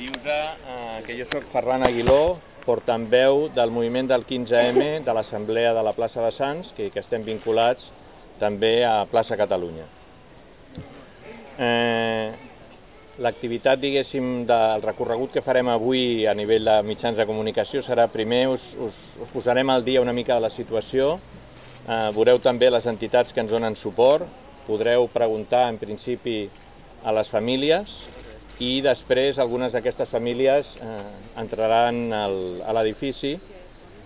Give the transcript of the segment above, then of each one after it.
dir-vos eh, que jo sóc Ferran Aguiló, portaveu del moviment del 15M de l'Assemblea de la plaça de Sants, que, que estem vinculats també a Plaça Catalunya. Eh, L'activitat, diguéssim, del recorregut que farem avui a nivell de mitjans de comunicació serà primer, us, us, us posarem al dia una mica de la situació, eh, veureu també les entitats que ens donen suport, podreu preguntar en principi a les famílies i després algunes d'aquestes famílies eh, entraran al, a l'edifici.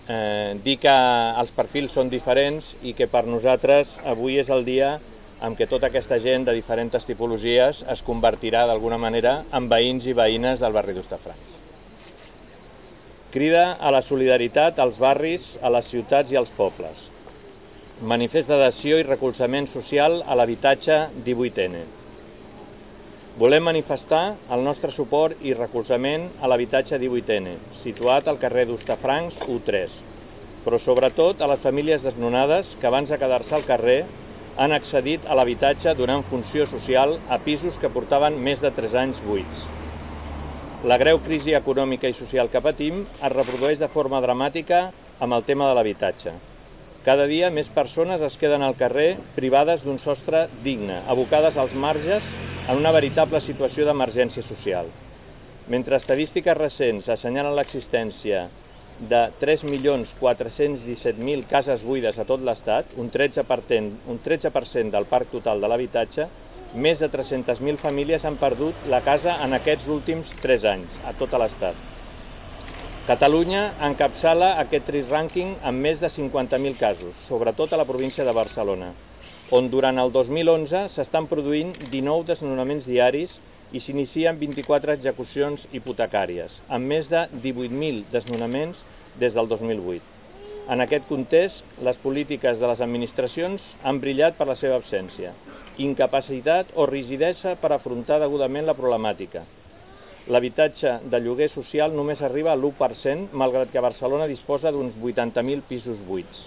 Eh, dir que els perfils són diferents i que per nosaltres avui és el dia en què tota aquesta gent de diferents tipologies es convertirà d'alguna manera en veïns i veïnes del barri d'Ostafrancs. Crida a la solidaritat als barris, a les ciutats i als pobles. Manifest d'adhesió i recolzament social a l'habitatge 18N. Volem manifestar el nostre suport i recolzament a l'habitatge 18N, situat al carrer d'Ostafrancs U3, però sobretot a les famílies desnonades que abans de quedar-se al carrer han accedit a l'habitatge donant funció social a pisos que portaven més de 3 anys buits. La greu crisi econòmica i social que patim es reprodueix de forma dramàtica amb el tema de l'habitatge. Cada dia més persones es queden al carrer privades d'un sostre digne, abocades als marges en una veritable situació d'emergència social. Mentre estadístiques recents assenyalen l'existència de 3.417.000 cases buides a tot l'Estat, un 13%, un 13 del parc total de l'habitatge, més de 300.000 famílies han perdut la casa en aquests últims 3 anys, a tot l'Estat. Catalunya encapçala aquest trist rànquing amb més de 50.000 casos, sobretot a la província de Barcelona, on durant el 2011 s'estan produint 19 desnonaments diaris i s'inicien 24 execucions hipotecàries, amb més de 18.000 desnonaments des del 2008. En aquest context, les polítiques de les administracions han brillat per la seva absència, incapacitat o rigidesa per afrontar degudament la problemàtica. L'habitatge de lloguer social només arriba a l'1%, malgrat que Barcelona disposa d'uns 80.000 pisos buits.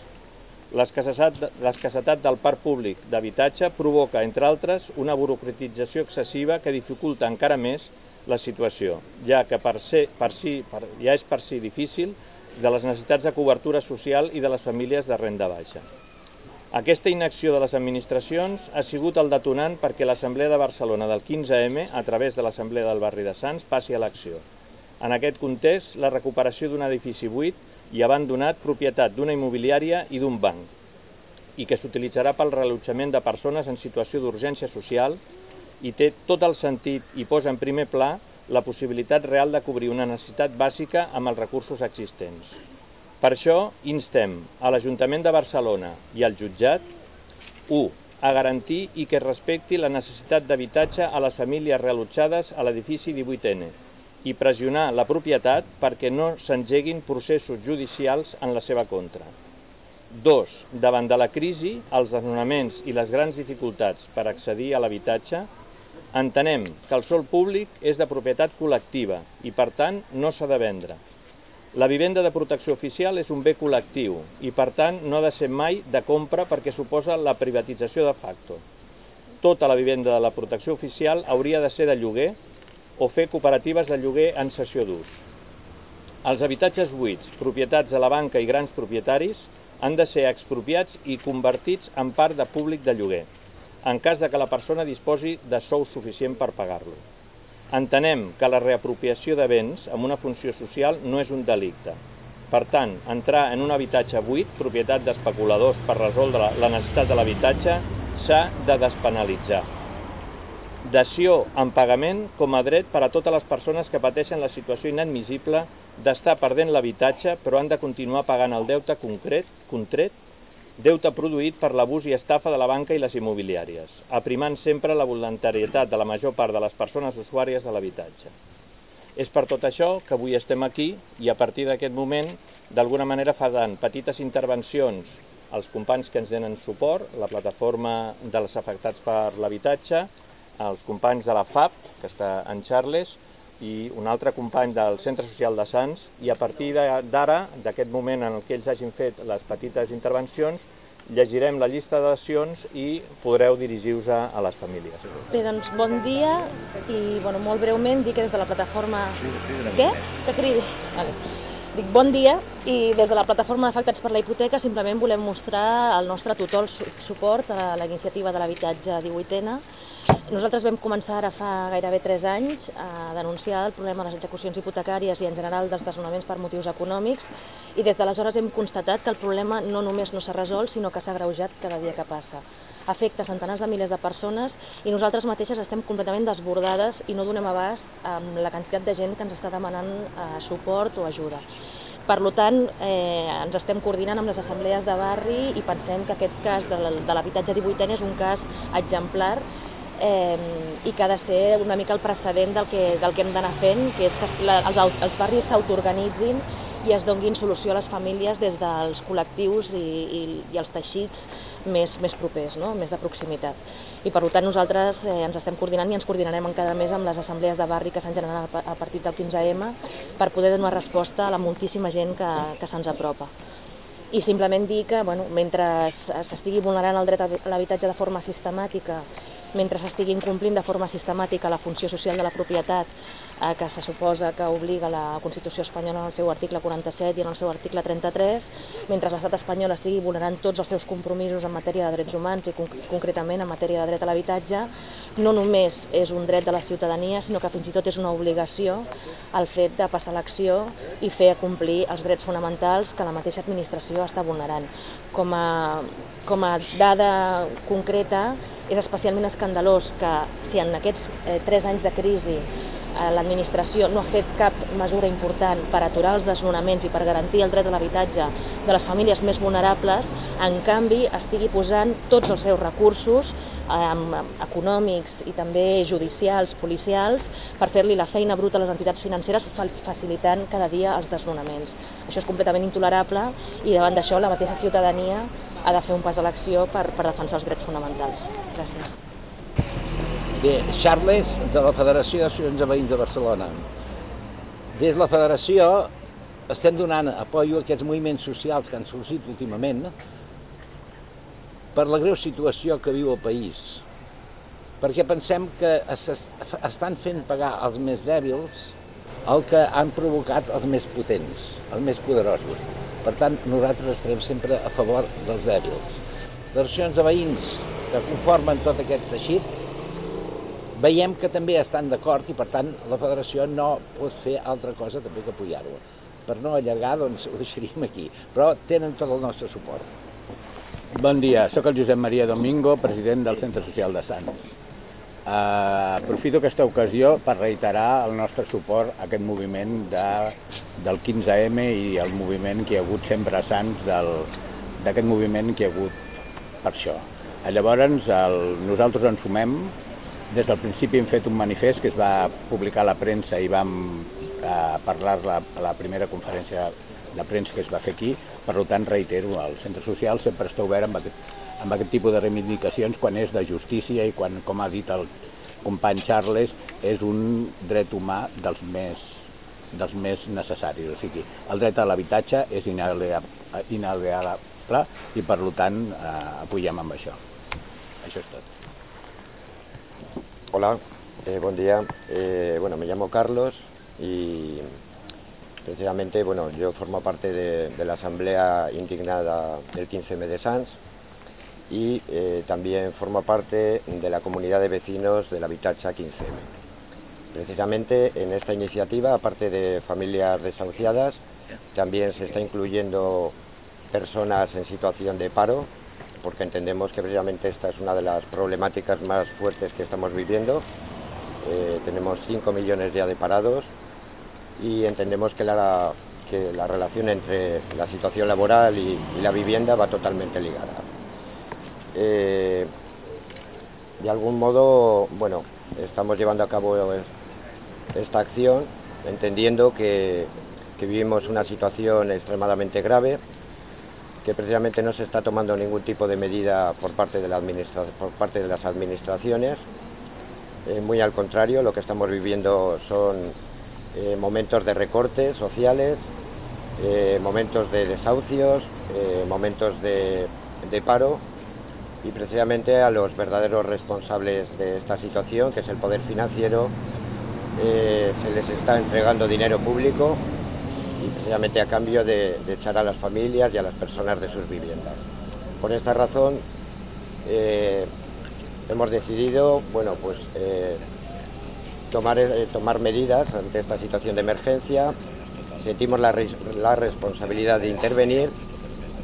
L'escassetat del parc públic d'habitatge provoca, entre altres, una burocratització excessiva que dificulta encara més la situació, ja que per ser, per si, per, ja és per si difícil de les necessitats de cobertura social i de les famílies de renda baixa. Aquesta inacció de les administracions ha sigut el detonant perquè l'Assemblea de Barcelona del 15M, a través de l'Assemblea del barri de Sants, passi a l'acció. En aquest context, la recuperació d'un edifici buit i abandonat propietat d'una immobiliària i d'un banc i que s'utilitzarà pel reallotjament de persones en situació d'urgència social i té tot el sentit i posa en primer pla la possibilitat real de cobrir una necessitat bàsica amb els recursos existents. Per això instem a l'Ajuntament de Barcelona i al jutjat 1. a garantir i que es respecti la necessitat d'habitatge a les famílies reallotjades a l'edifici 18N, i pressionar la propietat perquè no s'engeguin processos judicials en la seva contra. 2. Davant de la crisi, els desnonaments i les grans dificultats per accedir a l'habitatge, entenem que el sol públic és de propietat col·lectiva i, per tant, no s'ha de vendre. La vivenda de protecció oficial és un bé col·lectiu i, per tant, no ha de ser mai de compra perquè suposa la privatització de facto. Tota la vivenda de la protecció oficial hauria de ser de lloguer o fer cooperatives de lloguer en cessió d'ús. Els habitatges buits, propietats de la banca i grans propietaris, han de ser expropiats i convertits en part de públic de lloguer, en cas de que la persona disposi de sou suficient per pagar-lo. Entenem que la reapropiació de béns amb una funció social no és un delicte. Per tant, entrar en un habitatge buit, propietat d'especuladors per resoldre la necessitat de l'habitatge, s'ha de despenalitzar dació en pagament com a dret per a totes les persones que pateixen la situació inadmissible d'estar perdent l'habitatge però han de continuar pagant el deute concret, contret, deute produït per l'abús i estafa de la banca i les immobiliàries, aprimant sempre la voluntarietat de la major part de les persones usuàries de l'habitatge. És per tot això que avui estem aquí i a partir d'aquest moment d'alguna manera faran petites intervencions als companys que ens donen suport, la plataforma dels afectats per l'habitatge, els companys de la FAP, que està en Charles, i un altre company del Centre Social de Sants, i a partir d'ara, d'aquest moment en què ells hagin fet les petites intervencions, llegirem la llista de i podreu dirigir-vos a, les famílies. Bé, doncs bon dia i bueno, molt breument dir que des de la plataforma... Què? Que cridi. Vale. Dic bon dia i des de la plataforma d'afectats per la hipoteca simplement volem mostrar el nostre total suport a la iniciativa de l'habitatge 18ena nosaltres vam començar ara fa gairebé 3 anys a denunciar el problema de les execucions hipotecàries i en general dels desnonaments per motius econòmics i des d'aleshores hem constatat que el problema no només no s'ha resolt sinó que s'ha greujat cada dia que passa. Afecta centenars de milers de persones i nosaltres mateixes estem completament desbordades i no donem abast amb la quantitat de gent que ens està demanant eh, suport o ajuda. Per tant, eh, ens estem coordinant amb les assemblees de barri i pensem que aquest cas de l'habitatge 18 és un cas exemplar eh, i que ha de ser una mica el precedent del que, del que hem d'anar fent, que és que la, els, els barris s'autoorganitzin i es donguin solució a les famílies des dels col·lectius i, i, i els teixits més, més propers, no? més de proximitat. I per tant nosaltres eh, ens estem coordinant i ens coordinarem encara més amb les assemblees de barri que s'han generat a partir del 15M per poder donar resposta a la moltíssima gent que, que se'ns apropa i simplement dir que bueno, mentre s'estigui vulnerant el dret a l'habitatge de forma sistemàtica mentre s'estigui incomplint de forma sistemàtica la funció social de la propietat eh, que se suposa que obliga la Constitució espanyola en el seu article 47 i en el seu article 33, mentre l'estat espanyol estigui vulnerant tots els seus compromisos en matèria de drets humans i concretament en matèria de dret a l'habitatge, no només és un dret de la ciutadania, sinó que fins i tot és una obligació el fet de passar l'acció i fer complir els drets fonamentals que la mateixa administració està vulnerant. Com a, com a dada concreta, és especialment escandalós que si en aquests eh, tres anys de crisi l'administració no ha fet cap mesura important per aturar els desnonaments i per garantir el dret a l'habitatge de les famílies més vulnerables, en canvi estigui posant tots els seus recursos eh, econòmics i també judicials, policials, per fer-li la feina bruta a les entitats financeres facilitant cada dia els desnonaments. Això és completament intolerable i davant d'això la mateixa ciutadania ha de fer un pas a l'acció per, per defensar els drets fonamentals. Gràcies. Bé, Charles, de la Federació d'Associacions de Veïns de Barcelona. Des de la Federació estem donant apoio a aquests moviments socials que han sorgit últimament per la greu situació que viu el país. Perquè pensem que estan fent pagar els més dèbils el que han provocat els més potents, els més poderosos. Per tant, nosaltres estarem sempre a favor dels dèbils. Les associacions de veïns que conformen tot aquest teixit veiem que també estan d'acord i per tant la federació no pot fer altra cosa també que apoyar-ho. Per no allargar, doncs ho deixaríem aquí, però tenen tot el nostre suport. Bon dia, sóc el Josep Maria Domingo, president del Centre Social de Sants. Uh, aprofito aquesta ocasió per reiterar el nostre suport a aquest moviment de, del 15M i el moviment que hi ha hagut sempre a Sants d'aquest moviment que hi ha hagut per això. Llavors, el, nosaltres ens sumem. Des del principi hem fet un manifest que es va publicar a la premsa i vam uh, parlar la, a la primera conferència de premsa que es va fer aquí. Per tant, reitero, el centre social sempre està obert amb aquest, amb aquest tipus de reivindicacions quan és de justícia i quan, com ha dit el company Charles, és un dret humà dels més, dels més necessaris. O sigui, el dret a l'habitatge és inalienable i per tant eh, apoyem amb això. Això es tot. Hola, eh, buen día. Eh, bueno, me llamo Carlos y precisamente bueno, yo formo parte de, la Asamblea Indignada del 15M de Sanz y eh, también forma parte de la comunidad de vecinos de la Habitacha 15M. Precisamente en esta iniciativa, aparte de familias desahuciadas, también se está incluyendo personas en situación de paro, porque entendemos que precisamente esta es una de las problemáticas más fuertes que estamos viviendo. Eh, tenemos 5 millones ya de parados y entendemos que la, que la relación entre la situación laboral y la vivienda va totalmente ligada. Eh, de algún modo, bueno, estamos llevando a cabo esta acción entendiendo que, vivimos una situación extremadamente grave, que precisamente no se está tomando ningún tipo de medida por parte de, las administraciones. Eh, muy al contrario, lo que estamos viviendo son eh, momentos de recortes sociales, momentos de desahucios, momentos de paro y precisamente a los verdaderos responsables de esta situación, que es el poder financiero, eh, se les está entregando dinero público precisamente a cambio de, echar a las familias y a las personas de sus viviendas. Por esta razón eh, hemos decidido bueno, pues, eh, tomar, tomar medidas ante esta situación de emergencia, sentimos la, la responsabilidad de intervenir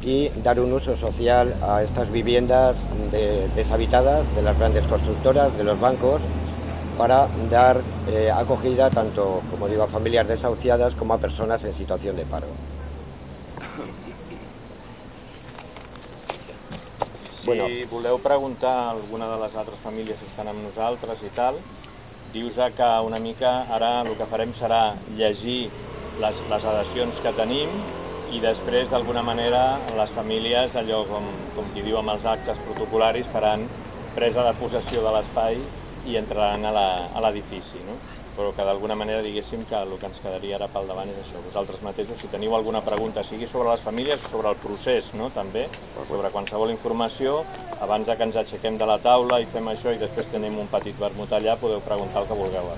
y dar un uso social a estas viviendas deshabitadas de las grandes constructoras, de los bancos, para dar eh, acogida tanto, como digo, a familias desahuciadas como a personas en situación de paro. Si bueno. voleu preguntar a alguna de les altres famílies que estan amb nosaltres i tal, dius que una mica ara el que farem serà llegir les, les adhesions que tenim i després d'alguna manera les famílies, allò com, com qui diu amb els actes protocolaris, faran presa de possessió de l'espai i entraran a l'edifici. No? Però que d'alguna manera diguéssim que el que ens quedaria ara pel davant és això. Vosaltres mateixos, si teniu alguna pregunta, sigui sobre les famílies o sobre el procés, no? també, sobre qualsevol informació, abans que ens aixequem de la taula i fem això i després tenim un petit vermut allà, podeu preguntar el que vulgueu.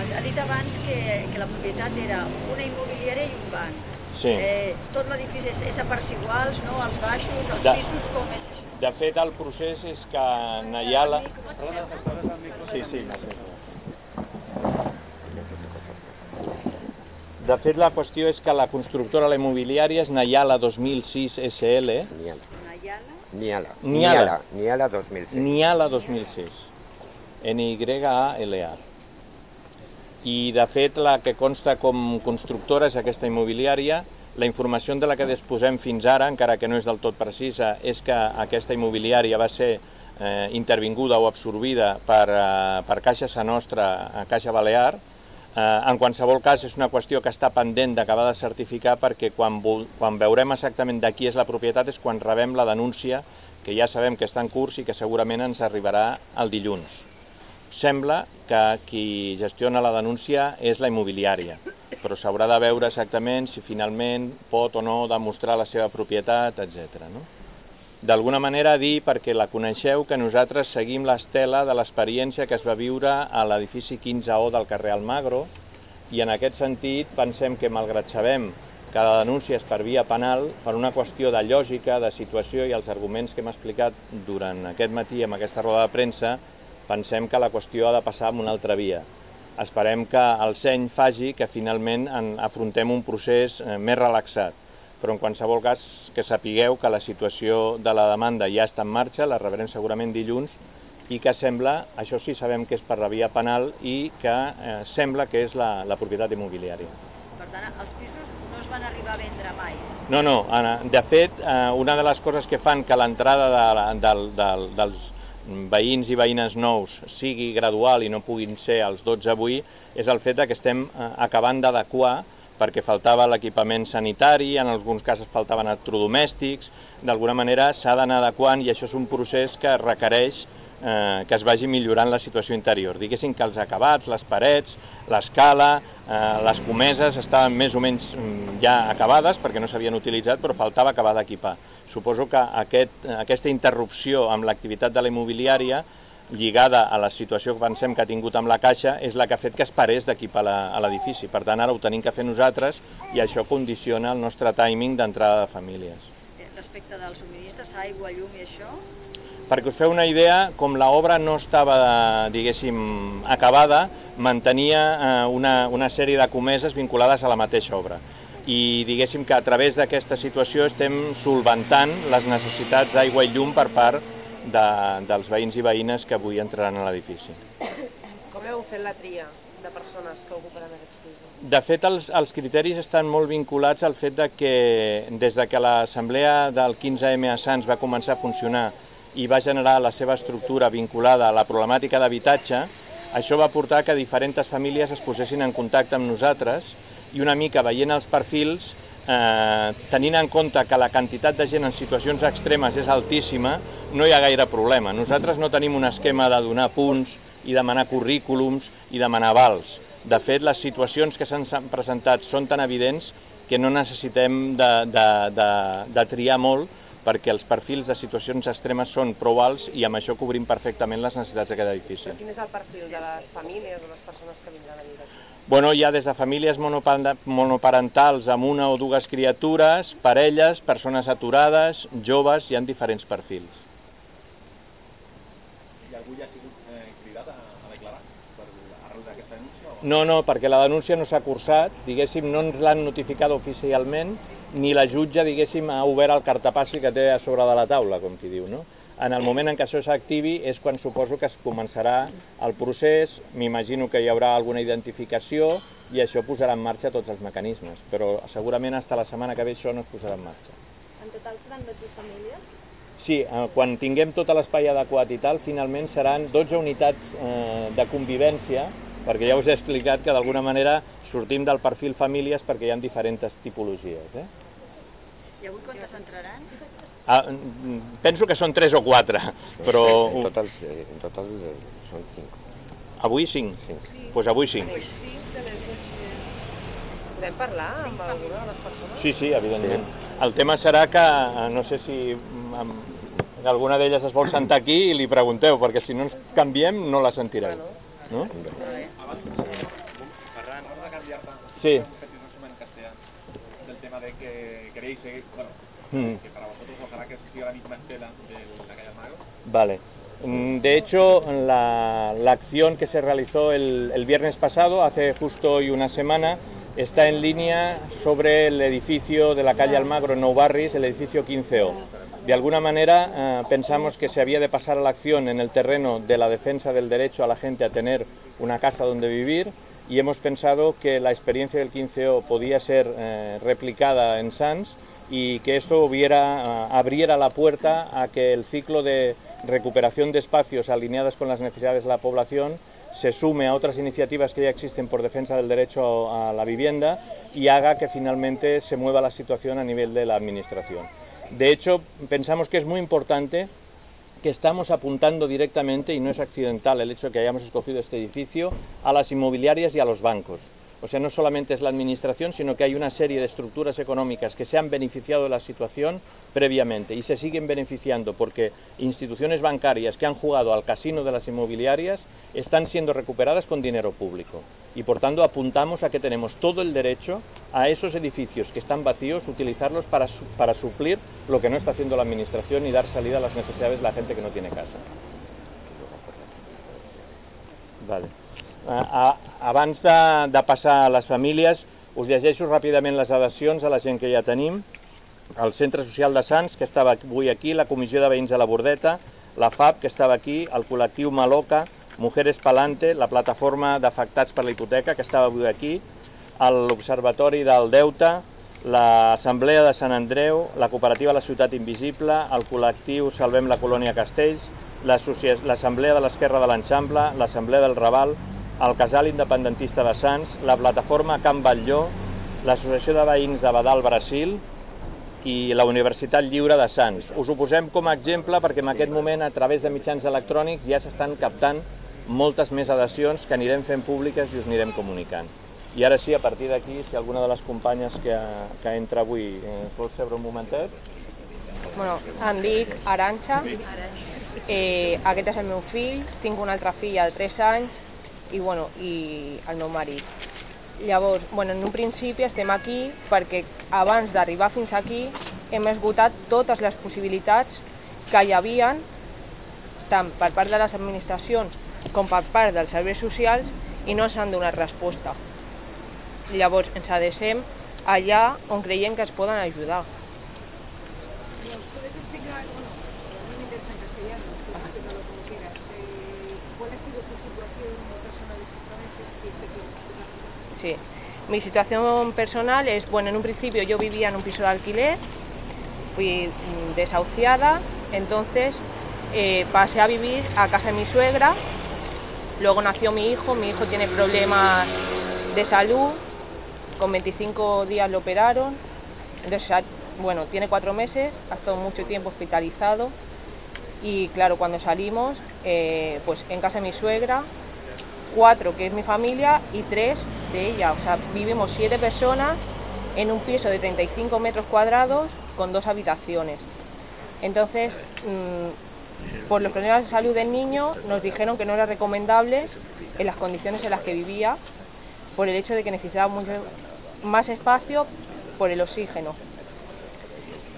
Ha dit abans que, que la propietat era una immobiliària i un banc. Sí. Eh, tot l'edifici és, és a parts iguals, no? Els baixos, els pisos, com és això? De fet, el procés és que Nayala... Sí, sí, De fet, la qüestió és que la constructora, la immobiliària, és Nayala 2006 SL. Niala. Niala. Niala. Niala 2006. Niala 2006. N-Y-A-L-A i de fet la que consta com constructora és aquesta immobiliària. La informació de la que disposem fins ara, encara que no és del tot precisa, és que aquesta immobiliària va ser eh, intervinguda o absorbida per, eh, per Caixa Sa Nostra, a Caixa Balear. Eh, en qualsevol cas, és una qüestió que està pendent d'acabar de certificar perquè quan, quan veurem exactament de qui és la propietat és quan rebem la denúncia, que ja sabem que està en curs i que segurament ens arribarà el dilluns. Sembla que qui gestiona la denúncia és la immobiliària, però s'haurà de veure exactament si finalment pot o no demostrar la seva propietat, etc. No? D'alguna manera dir, perquè la coneixeu, que nosaltres seguim l'estela de l'experiència que es va viure a l'edifici 15O del carrer Almagro i en aquest sentit pensem que, malgrat sabem que la denúncia és per via penal, per una qüestió de lògica, de situació i els arguments que hem explicat durant aquest matí amb aquesta roda de premsa, pensem que la qüestió ha de passar amb una altra via. Esperem que el seny faci que finalment en afrontem un procés eh, més relaxat, però en qualsevol cas que sapigueu que la situació de la demanda ja està en marxa, la rebrem segurament dilluns, i que sembla, això sí sabem que és per la via penal i que eh, sembla que és la, la propietat immobiliària. Per tant, els pisos no es van arribar a vendre mai? No, no. De fet, eh, una de les coses que fan que l'entrada de, de, de, dels veïns i veïnes nous sigui gradual i no puguin ser els 12 avui, és el fet que estem eh, acabant d'adequar perquè faltava l'equipament sanitari, en alguns casos faltaven electrodomèstics, d'alguna manera s'ha d'anar adequant i això és un procés que requereix eh, que es vagi millorant la situació interior. Diguéssim que els acabats, les parets, l'escala, eh, les comeses estaven més o menys mm, ja acabades perquè no s'havien utilitzat, però faltava acabar d'equipar. Suposo que aquest, aquesta interrupció amb l'activitat de la immobiliària lligada a la situació que pensem que ha tingut amb la Caixa és la que ha fet que es parés d'equipar l'edifici. Per tant, ara ho tenim que fer nosaltres i això condiciona el nostre timing d'entrada de famílies. Respecte dels subministres, aigua, llum i això? Perquè us feu una idea, com l'obra no estava, diguéssim, acabada, mantenia eh, una, una sèrie de comeses vinculades a la mateixa obra i diguéssim que a través d'aquesta situació estem solventant les necessitats d'aigua i llum per part de, dels veïns i veïnes que avui entraran a l'edifici. Com heu fet la tria de persones que ocuparan aquests pisos? De fet, els, els criteris estan molt vinculats al fet de que des de que l'assemblea del 15M a Sants va començar a funcionar i va generar la seva estructura vinculada a la problemàtica d'habitatge, això va portar que diferents famílies es posessin en contacte amb nosaltres i una mica veient els perfils, eh, tenint en compte que la quantitat de gent en situacions extremes és altíssima, no hi ha gaire problema. Nosaltres no tenim un esquema de donar punts i demanar currículums i demanar vals. De fet, les situacions que s'han presentat són tan evidents que no necessitem de, de, de, de triar molt perquè els perfils de situacions extremes són prou alts i amb això cobrim perfectament les necessitats d'aquest edifici. Quin és el perfil de les famílies o les persones que vindran a viure aquí? Bueno, hi ha des de famílies monopar- monoparentals amb una o dues criatures, parelles, persones aturades, joves, hi ha diferents perfils. I algú ja ha sigut eh, cridat a, a declarar d'aquesta denúncia? No, no, perquè la denúncia no s'ha cursat, diguéssim, no ens l'han notificat oficialment, ni la jutge, diguéssim, ha obert el cartapassi que té a sobre de la taula, com qui diu, no? En el moment en què això s'activi és quan suposo que es començarà el procés, m'imagino que hi haurà alguna identificació i això posarà en marxa tots els mecanismes, però segurament fins la setmana que ve això no es posarà en marxa. En total seran 12 famílies? Sí, eh, quan tinguem tot l'espai adequat i tal, finalment seran 12 unitats eh, de convivència, perquè ja us he explicat que d'alguna manera sortim del perfil famílies perquè hi ha diferents tipologies. Eh? I avui quantes entraran? Ah, mm, penso que són 3 o 4, però En total, sí, en total eh, son cinco. avui 5. Cinc. Doncs pues avui 5. Podem parlar amb alguna de les persones? Sí, sí, evidentment. El tema serà que, eh, no sé si mm, alguna d'elles es vol sentar aquí i li pregunteu, perquè si no ens canviem no la sentireu. No? Sí. del tema de que queréis seguir, bueno, Mm. que para vosotros ojalá que siga la misma estela de la calle Almagro. Vale. Mm, De hecho, la, la acción que se realizó el, el viernes pasado, hace justo hoy una semana, está en línea sobre el edificio de la calle Almagro en Nou Barris, el edificio 15O. De alguna manera eh, pensamos que se había de pasar a la acción en el terreno de la defensa del derecho a la gente a tener una casa donde vivir y hemos pensado que la experiencia del 15O podía ser eh, replicada en Sans y que esto ah, abriera la puerta a que el ciclo de recuperación de espacios alineadas con las necesidades de la población se sume a otras iniciativas que ya existen por defensa del derecho a la vivienda y haga que finalmente se mueva la situación a nivel de la Administración. De hecho, pensamos que es muy importante que estamos apuntando directamente, y no es accidental el hecho de que hayamos escogido este edificio, a las inmobiliarias y a los bancos. O sea, no solamente es la administración, sino que hay una serie de estructuras económicas que se han beneficiado de la situación previamente y se siguen beneficiando porque instituciones bancarias que han jugado al casino de las inmobiliarias están siendo recuperadas con dinero público. Y por tanto apuntamos a que tenemos todo el derecho a esos edificios que están vacíos, utilizarlos para, su- para suplir lo que no está haciendo la administración y dar salida a las necesidades de la gente que no tiene casa. Vale. A, a, abans de, de passar a les famílies, us llegeixo ràpidament les adhesions a la gent que ja tenim. El Centre Social de Sants, que estava avui aquí, la Comissió de Veïns de la Bordeta, la FAB, que estava aquí, el col·lectiu Maloca, Mujeres Palante, la plataforma d'afectats per la hipoteca, que estava avui aquí, l'Observatori del Deute, l'Assemblea de Sant Andreu, la cooperativa La Ciutat Invisible, el col·lectiu Salvem la Colònia Castells, l'Assemblea de l'Esquerra de l'Enxample, l'Assemblea del Raval, el Casal Independentista de Sants, la plataforma Camp Batlló, l'Associació de Veïns de Badal Brasil i la Universitat Lliure de Sants. Us ho posem com a exemple perquè en aquest moment a través de mitjans electrònics ja s'estan captant moltes més adhesions que anirem fent públiques i us anirem comunicant. I ara sí, a partir d'aquí, si alguna de les companyes que, que entra avui eh, vol seure un momentet. Bueno, em dic Aranxa, eh, aquest és el meu fill, tinc una altra filla de 3 anys i, bueno, i el meu marit. Llavors, bueno, en un principi estem aquí perquè abans d'arribar fins aquí hem esgotat totes les possibilitats que hi havien tant per part de les administracions com per part dels serveis socials i no s'han donat resposta. Llavors ens adrecem allà on creiem que es poden ajudar. ¿Puedes explicar, bueno, mí me interesa en castellano, pero explícalo como quieras, eh, cuál ha sido tu situación personal exactamente, se quiere explicar? Sí. Mi situación personal es, bueno, en un principio yo vivía en un piso de alquiler, fui mm, desahuciada, entonces eh, pasé a vivir a casa de mi suegra, luego nació mi hijo, mi hijo tiene problemas de salud, con 25 días lo operaron, entonces, bueno, tiene cuatro meses, ha estado mucho tiempo hospitalizado y claro, cuando salimos, eh, pues en casa de mi suegra, cuatro que es mi familia y tres de ella. O sea, vivimos siete personas en un piso de 35 metros cuadrados con dos habitaciones. Entonces, mm, por los problemas de salud del niño, nos dijeron que no era recomendable en las condiciones en las que vivía, por el hecho de que necesitaba mucho más espacio por el oxígeno.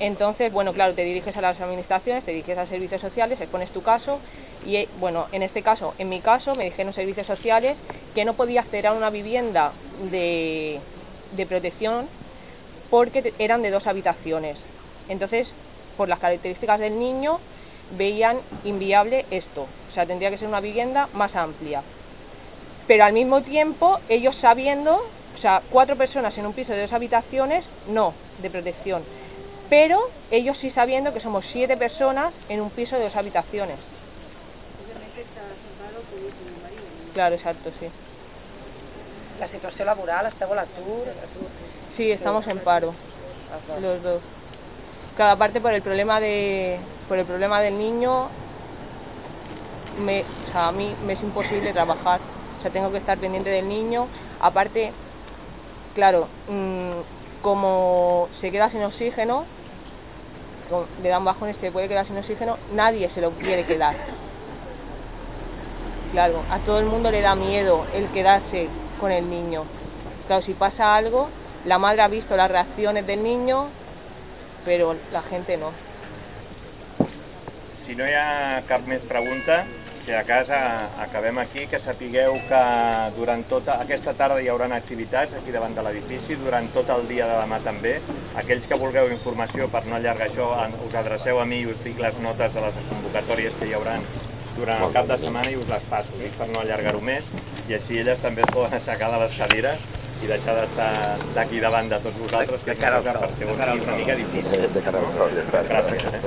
Entonces, bueno, claro, te diriges a las administraciones, te diriges a servicios sociales, expones tu caso y, eh, bueno, en este caso, en mi caso, me dijeron servicios sociales que no podía acceder a una vivienda de, protección porque eran de dos habitaciones. Entonces, por las características del niño, veían inviable esto. O sea, tendría que ser una vivienda más amplia. Pero al mismo tiempo, ellos sabiendo, o sea, cuatro personas en un piso de dos habitaciones, no, de protección. Pero ellos sí sabiendo que somos siete personas en un piso de dos habitaciones. Claro, exacto, sí. La situació laboral, esteu a l'atur? atur. Sí, estamos en paro, los dos. Cada parte por el problema de, por el problema del niño, me, a mí me es imposible trabajar. O sea, tengo que estar pendiente del niño. Aparte, claro, mm, como se queda sin oxígeno, le dan bajones, se puede quedar sin oxígeno, nadie se lo quiere quedar. Claro, a todo el mundo le da miedo el quedarse con el niño. Claro, si pasa algo, la madre ha visto las reacciones del niño, pero la gente no. Si no hi ha cap més pregunta, si a casa acabem aquí, que sapigueu que durant tota aquesta tarda hi haurà activitats aquí davant de l'edifici, durant tot el dia de demà també. Aquells que vulgueu informació per no allargar això, us adreceu a mi i us dic les notes de les convocatòries que hi haurà durant el cap de setmana i us les passo, dic per no allargar-ho més, i així elles també es poden aixecar de les cadires i deixar d'estar d'aquí davant de tots vosaltres, que és una cosa per ser una mica difícil. De cara al sol, ja està. Gràcies. Eh?